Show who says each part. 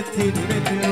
Speaker 1: كتير بدنا